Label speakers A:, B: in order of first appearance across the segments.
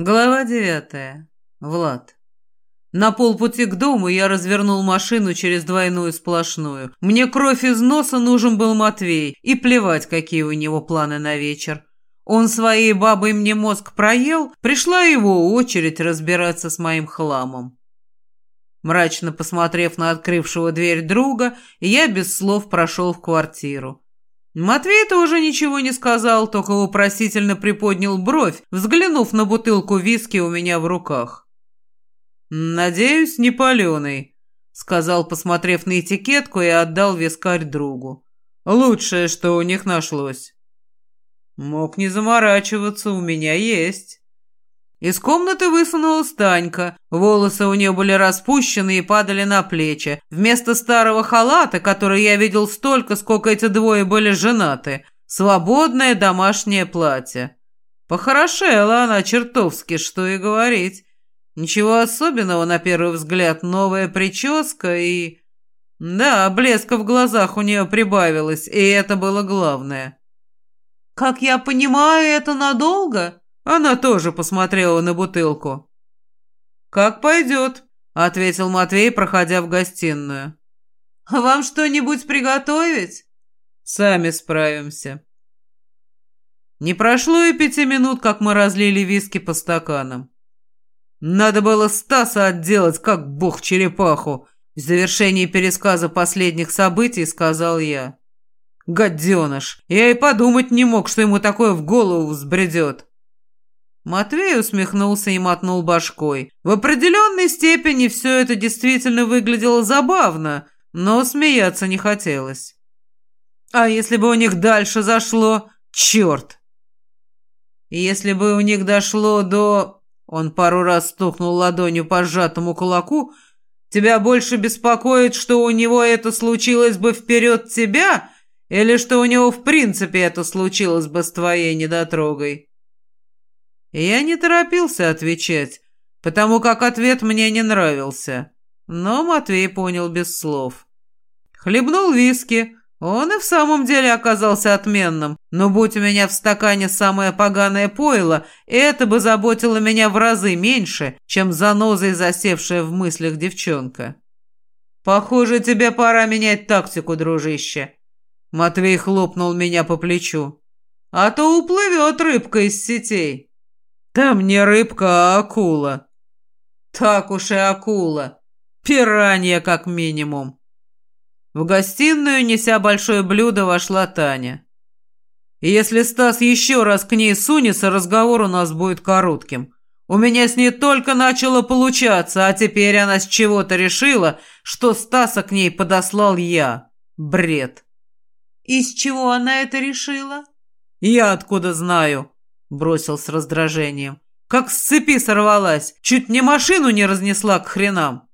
A: Глава девятая. Влад. На полпути к дому я развернул машину через двойную сплошную. Мне кровь из носа нужен был Матвей, и плевать, какие у него планы на вечер. Он своей бабой мне мозг проел, пришла его очередь разбираться с моим хламом. Мрачно посмотрев на открывшего дверь друга, я без слов прошел в квартиру. Матвей тоже ничего не сказал, только вопросительно приподнял бровь, взглянув на бутылку виски у меня в руках. «Надеюсь, не паленый», — сказал, посмотрев на этикетку, и отдал вискарь другу. «Лучшее, что у них нашлось». «Мог не заморачиваться, у меня есть». Из комнаты высунулась Танька. Волосы у нее были распущены и падали на плечи. Вместо старого халата, который я видел столько, сколько эти двое были женаты, свободное домашнее платье. Похорошела она чертовски, что и говорить. Ничего особенного на первый взгляд, новая прическа и... Да, блеска в глазах у нее прибавилось, и это было главное. «Как я понимаю, это надолго?» Она тоже посмотрела на бутылку. «Как пойдет», — ответил Матвей, проходя в гостиную. «Вам что-нибудь приготовить?» «Сами справимся». Не прошло и пяти минут, как мы разлили виски по стаканам. Надо было Стаса отделать, как бог черепаху. В завершении пересказа последних событий сказал я. Гаденыш, я и подумать не мог, что ему такое в голову взбредет. Матвей усмехнулся и мотнул башкой. В определенной степени все это действительно выглядело забавно, но смеяться не хотелось. А если бы у них дальше зашло? Черт! Если бы у них дошло до... Он пару раз стукнул ладонью по сжатому кулаку. Тебя больше беспокоит, что у него это случилось бы вперед тебя, или что у него в принципе это случилось бы с твоей недотрогой? Я не торопился отвечать, потому как ответ мне не нравился. Но Матвей понял без слов. Хлебнул виски. Он и в самом деле оказался отменным. Но будь у меня в стакане самое поганое пойло, это бы заботило меня в разы меньше, чем занозой засевшая в мыслях девчонка. «Похоже, тебе пора менять тактику, дружище». Матвей хлопнул меня по плечу. «А то уплывет рыбка из сетей». Там не рыбка, а акула. Так уж и акула. Пиранья, как минимум. В гостиную, неся большое блюдо, вошла Таня. И если Стас еще раз к ней сунется, разговор у нас будет коротким. У меня с ней только начало получаться, а теперь она с чего-то решила, что Стаса к ней подослал я. Бред.
B: Из чего она это решила?
A: Я откуда знаю? Бросил с раздражением. Как с цепи сорвалась. Чуть не машину не разнесла к хренам.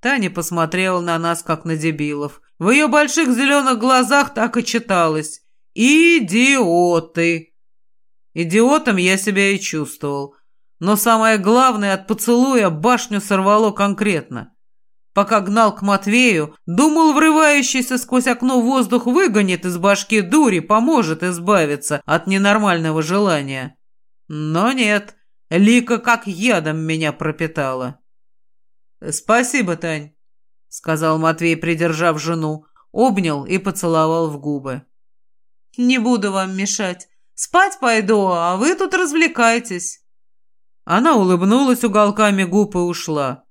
A: Таня посмотрела на нас, как на дебилов. В ее больших зеленых глазах так и читалось. «Идиоты!» Идиотом я себя и чувствовал. Но самое главное, от поцелуя башню сорвало конкретно. Пока гнал к Матвею, думал, врывающийся сквозь окно воздух выгонит из башки дури, поможет избавиться от ненормального желания. Но нет, Лика как ядом меня пропитала. «Спасибо, Тань», — сказал Матвей, придержав жену, обнял и поцеловал в губы.
B: «Не буду вам мешать. Спать пойду, а вы тут развлекайтесь».
A: Она улыбнулась уголками губ и ушла.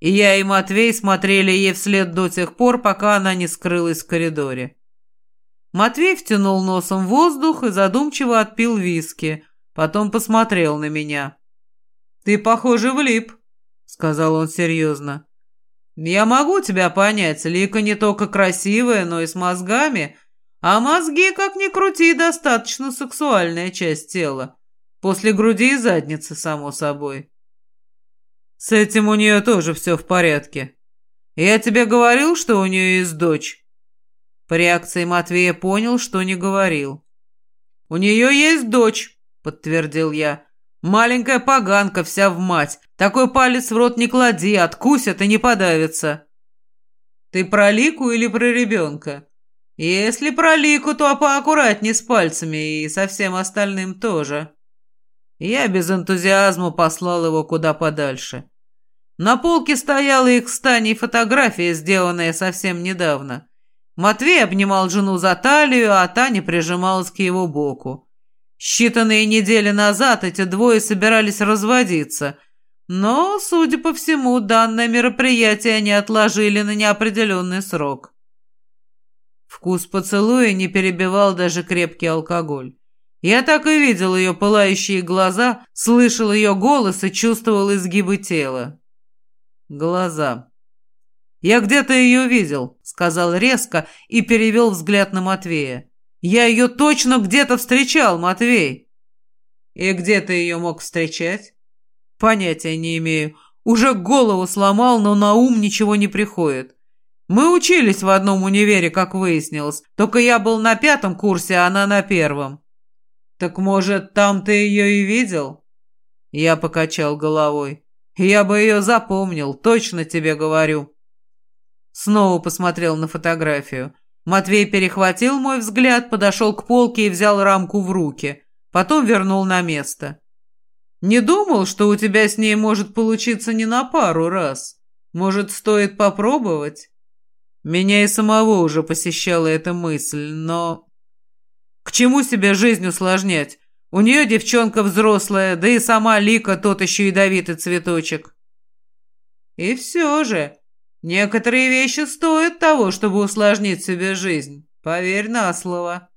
A: И я и Матвей смотрели ей вслед до тех пор, пока она не скрылась в коридоре. Матвей втянул носом воздух и задумчиво отпил виски, потом посмотрел на меня. «Ты, похоже, влип», — сказал он серьезно. «Я могу тебя понять, Лика не только красивая, но и с мозгами, а мозги, как ни крути, достаточно сексуальная часть тела. После груди и задницы, само собой». С этим у нее тоже все в порядке. Я тебе говорил, что у нее есть дочь?» По реакции Матвея понял, что не говорил. «У нее есть дочь», — подтвердил я. «Маленькая поганка, вся в мать. Такой палец в рот не клади, откусят и не подавится». «Ты про Лику или про ребенка?» «Если про Лику, то поаккуратней с пальцами и со всем остальным тоже». Я без энтузиазма послал его куда подальше. На полке стояла их с Таней фотография, сделанная совсем недавно. Матвей обнимал жену за талию, а Таня прижималась к его боку. Считанные недели назад эти двое собирались разводиться, но, судя по всему, данное мероприятие они отложили на неопределенный срок. Вкус поцелуя не перебивал даже крепкий алкоголь. Я так и видел ее пылающие глаза, слышал ее голос и чувствовал изгибы тела. Глаза. «Я где-то ее видел», — сказал резко и перевел взгляд на Матвея. «Я ее точно где-то встречал, Матвей». «И где ты ее мог встречать?» «Понятия не имею. Уже голову сломал, но на ум ничего не приходит. Мы учились в одном универе, как выяснилось, только я был на пятом курсе, а она на первом». «Так, может, там ты ее и видел?» Я покачал головой. Я бы ее запомнил, точно тебе говорю. Снова посмотрел на фотографию. Матвей перехватил мой взгляд, подошел к полке и взял рамку в руки. Потом вернул на место. «Не думал, что у тебя с ней может получиться не на пару раз. Может, стоит попробовать?» Меня и самого уже посещала эта мысль, но... К чему себе жизнь усложнять? У нее девчонка взрослая, да и сама Лика тот еще ядовитый цветочек. И все же, некоторые вещи стоят того, чтобы усложнить себе жизнь. Поверь на слово.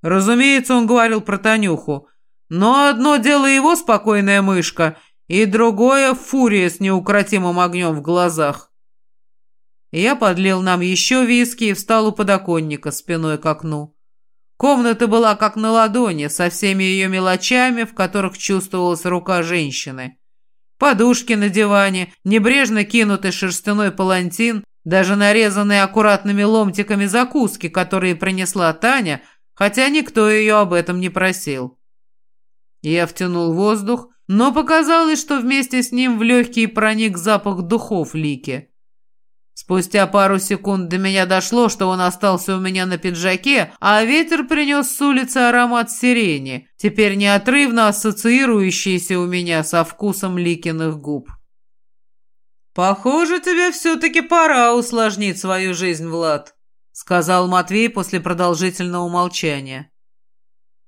A: Разумеется, он говорил про Танюху. Но одно дело его спокойная мышка, и другое — фурия с неукротимым огнем в глазах. Я подлил нам еще виски и встал у подоконника спиной к окну. Комната была как на ладони, со всеми ее мелочами, в которых чувствовалась рука женщины. Подушки на диване, небрежно кинутый шерстяной палантин, даже нарезанные аккуратными ломтиками закуски, которые принесла Таня, хотя никто ее об этом не просил. Я втянул воздух, но показалось, что вместе с ним в легкий проник запах духов Лики. Спустя пару секунд до меня дошло, что он остался у меня на пиджаке, а ветер принес с улицы аромат сирени, теперь неотрывно ассоциирующийся у меня со вкусом Ликиных губ. «Похоже, тебе все-таки пора усложнить свою жизнь, Влад», сказал Матвей после продолжительного молчания.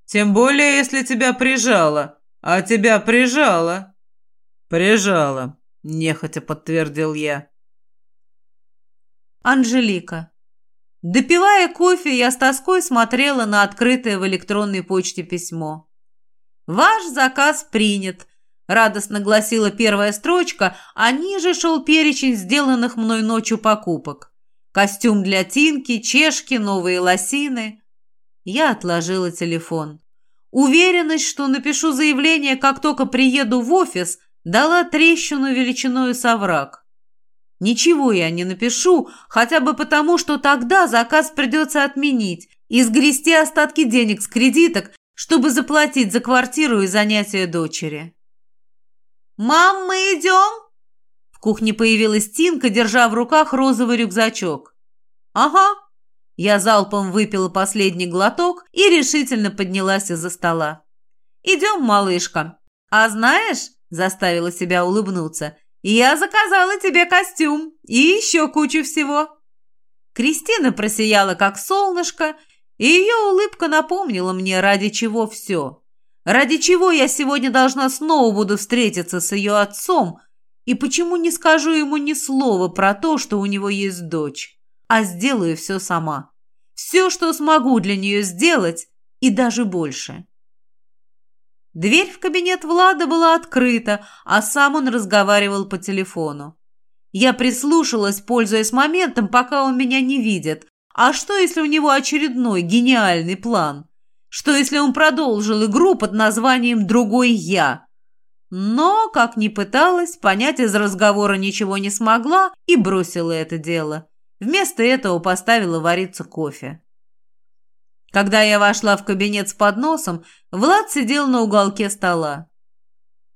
A: «Тем более, если тебя прижало. А тебя прижало». «Прижало», — нехотя подтвердил я.
B: Анжелика. Допивая кофе, я с тоской смотрела на открытое в электронной почте письмо. «Ваш заказ принят», – радостно гласила первая строчка, а ниже шел перечень сделанных мной ночью покупок. Костюм для Тинки, чешки, новые лосины. Я отложила телефон. Уверенность, что напишу заявление, как только приеду в офис, дала трещину величиною совраг. Ничего я не напишу, хотя бы потому, что тогда заказ придется отменить и сгрести остатки денег с кредиток, чтобы заплатить за квартиру и занятия дочери. «Мам, мы идем?» В кухне появилась Тинка, держа в руках розовый рюкзачок. «Ага». Я залпом выпила последний глоток и решительно поднялась из-за стола. «Идем, малышка. А знаешь...» – заставила себя улыбнуться – «Я заказала тебе костюм и еще кучу всего». Кристина просияла, как солнышко, и ее улыбка напомнила мне, ради чего все. Ради чего я сегодня должна снова буду встретиться с ее отцом, и почему не скажу ему ни слова про то, что у него есть дочь, а сделаю все сама. Все, что смогу для нее сделать, и даже больше. Дверь в кабинет Влада была открыта, а сам он разговаривал по телефону. Я прислушалась, пользуясь моментом, пока он меня не видит. А что, если у него очередной гениальный план? Что, если он продолжил игру под названием «Другой я»? Но, как ни пыталась, понять из разговора ничего не смогла и бросила это дело. Вместо этого поставила вариться кофе. Когда я вошла в кабинет с подносом, Влад сидел на уголке стола.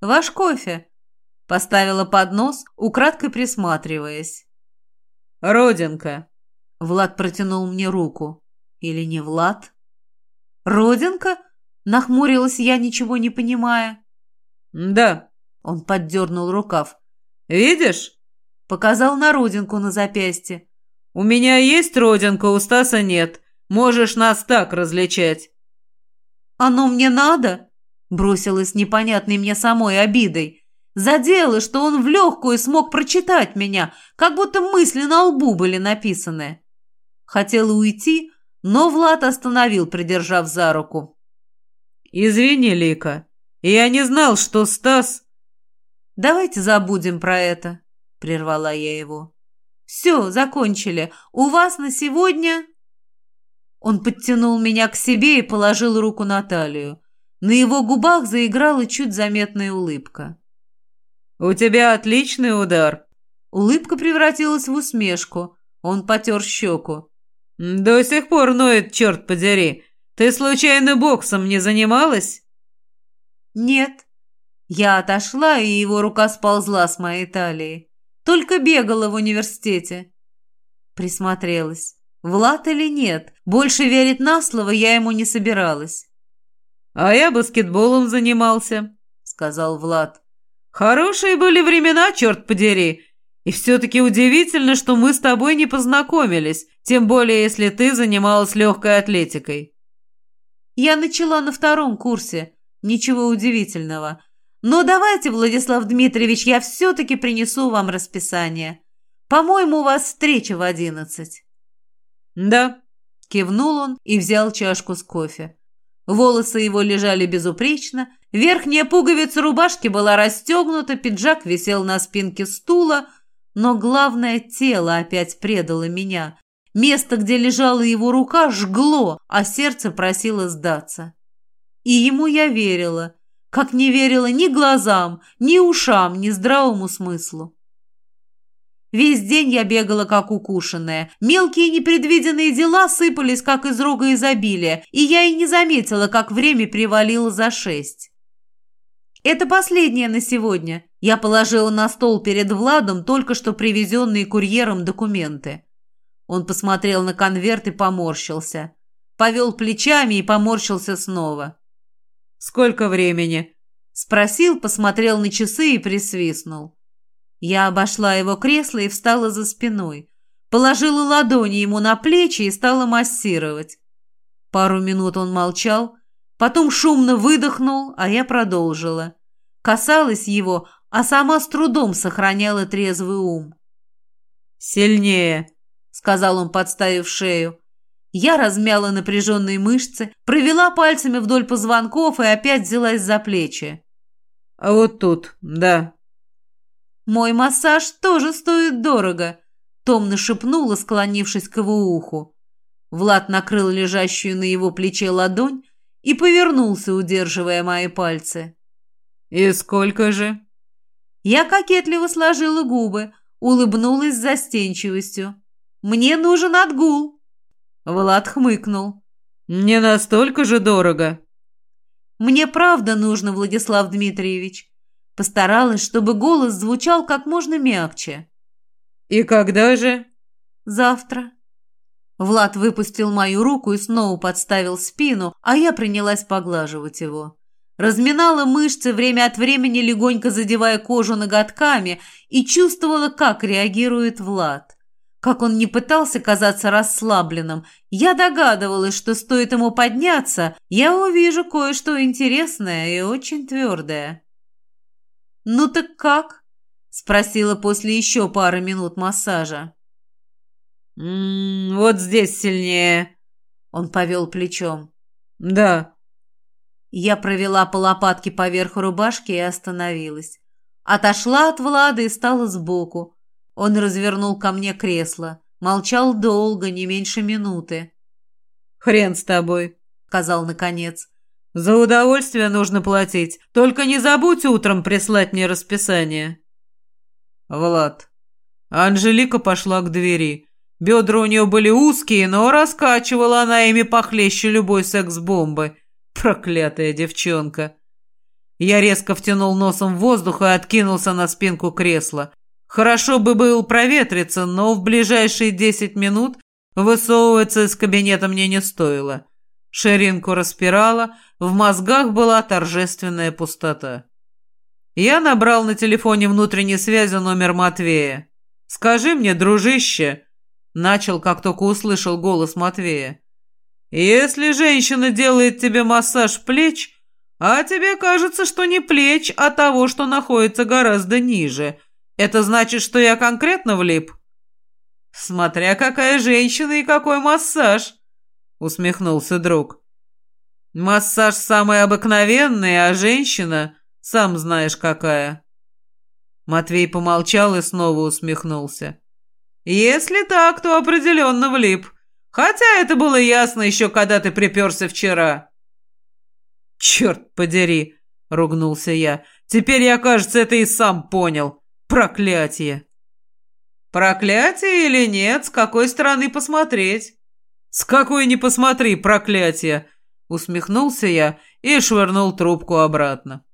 B: «Ваш кофе», — поставила поднос, украдкой присматриваясь.
A: «Родинка», —
B: Влад протянул мне руку. «Или не Влад?» «Родинка?» — нахмурилась я, ничего не понимая.
A: «Да», —
B: он поддернул рукав.
A: «Видишь?»
B: — показал на родинку на запястье.
A: «У меня есть родинка, у Стаса нет. Можешь нас так различать».
B: «Оно мне надо?» — бросилась непонятной мне самой обидой. Задело, что он в легкую смог прочитать меня, как будто мысли на лбу были написаны. Хотела уйти, но Влад остановил, придержав за руку.
A: «Извини, Лика, я не знал, что Стас...»
B: «Давайте забудем про это», — прервала я его. «Все, закончили. У вас на сегодня...» Он подтянул меня к себе и положил руку на талию. На его губах заиграла чуть заметная улыбка.
A: «У тебя отличный удар».
B: Улыбка превратилась в усмешку. Он потер щеку.
A: «До сих пор ноет, черт подери. Ты случайно боксом не занималась?»
B: «Нет». Я отошла, и его рука сползла с моей талии. Только бегала в университете. Присмотрелась. Влад или нет? Больше верить на слово я ему не собиралась.
A: «А я баскетболом занимался», — сказал Влад. Хорошие были времена, черт подери. И все-таки удивительно, что мы с тобой не познакомились, тем более если ты занималась легкой атлетикой.
B: Я начала на втором курсе. Ничего удивительного. Но давайте, Владислав Дмитриевич, я все-таки принесу вам расписание. По-моему, у вас встреча в одиннадцать.
A: Да.
B: Кивнул он и взял чашку с кофе. Волосы его лежали безупречно, верхняя пуговица рубашки была расстегнута, пиджак висел на спинке стула, но главное тело опять предало меня. Место, где лежала его рука, жгло, а сердце просило сдаться. И ему я верила, как не верила ни глазам, ни ушам, ни здравому смыслу. Весь день я бегала, как укушенная. Мелкие непредвиденные дела сыпались, как из рога изобилия, и я и не заметила, как время привалило за шесть. Это последнее на сегодня. Я положила на стол перед Владом только что привезенные курьером документы. Он посмотрел на конверт и поморщился. Повел плечами и поморщился снова.
A: «Сколько времени?»
B: Спросил, посмотрел на часы и присвистнул. Я обошла его кресло и встала за спиной. Положила ладони ему на плечи и стала массировать. Пару минут он молчал, потом шумно выдохнул, а я продолжила. Касалась его, а сама с трудом сохраняла трезвый ум.
A: «Сильнее», — сказал он, подставив шею.
B: Я размяла напряженные мышцы, провела пальцами вдоль позвонков и опять взялась за плечи.
A: «А вот тут, да»,
B: «Мой массаж тоже стоит дорого», — томно шепнула, склонившись к его уху. Влад накрыл лежащую на его плече ладонь и повернулся, удерживая мои пальцы.
A: «И сколько же?»
B: Я кокетливо сложила губы, улыбнулась с застенчивостью. «Мне нужен отгул!» Влад хмыкнул.
A: «Не настолько же дорого!»
B: «Мне правда нужно, Владислав Дмитриевич. Постаралась, чтобы голос звучал как можно мягче.
A: «И когда же?»
B: «Завтра». Влад выпустил мою руку и снова подставил спину, а я принялась поглаживать его. Разминала мышцы, время от времени легонько задевая кожу ноготками, и чувствовала, как реагирует Влад. Как он не пытался казаться расслабленным, я догадывалась, что стоит ему подняться, я увижу кое-что интересное и очень твердое. «Ну так как?» – спросила после еще пары минут массажа.
A: «М -м, «Вот здесь сильнее», – он повел плечом. «Да».
B: Я провела по лопатке поверх рубашки и остановилась. Отошла от Влада и стала сбоку. Он развернул ко мне кресло. Молчал долго, не меньше минуты.
A: «Хрен с тобой», — сказал наконец. «За удовольствие нужно платить. Только не забудь утром прислать мне расписание». Влад. Анжелика пошла к двери. Бедра у нее были узкие, но раскачивала она ими похлеще любой секс-бомбы. Проклятая девчонка. Я резко втянул носом воздух и откинулся на спинку кресла. Хорошо бы был проветриться, но в ближайшие десять минут высовываться из кабинета мне не стоило. Ширинку распирала, в мозгах была торжественная пустота. Я набрал на телефоне внутренней связи номер Матвея. «Скажи мне, дружище», — начал, как только услышал голос Матвея, «если женщина делает тебе массаж плеч, а тебе кажется, что не плеч, а того, что находится гораздо ниже, это значит, что я конкретно влип?» «Смотря какая женщина и какой массаж», — усмехнулся друг. «Массаж самый обыкновенный, а женщина...» Сам знаешь, какая». Матвей помолчал и снова усмехнулся. «Если так, то определенно влип. Хотя это было ясно еще, когда ты приперся вчера». «Черт подери!» — ругнулся я. «Теперь я, кажется, это и сам понял. Проклятие!» «Проклятие или нет? С какой стороны посмотреть?» «С какой не посмотри, проклятие!» Усмехнулся я и швырнул трубку обратно.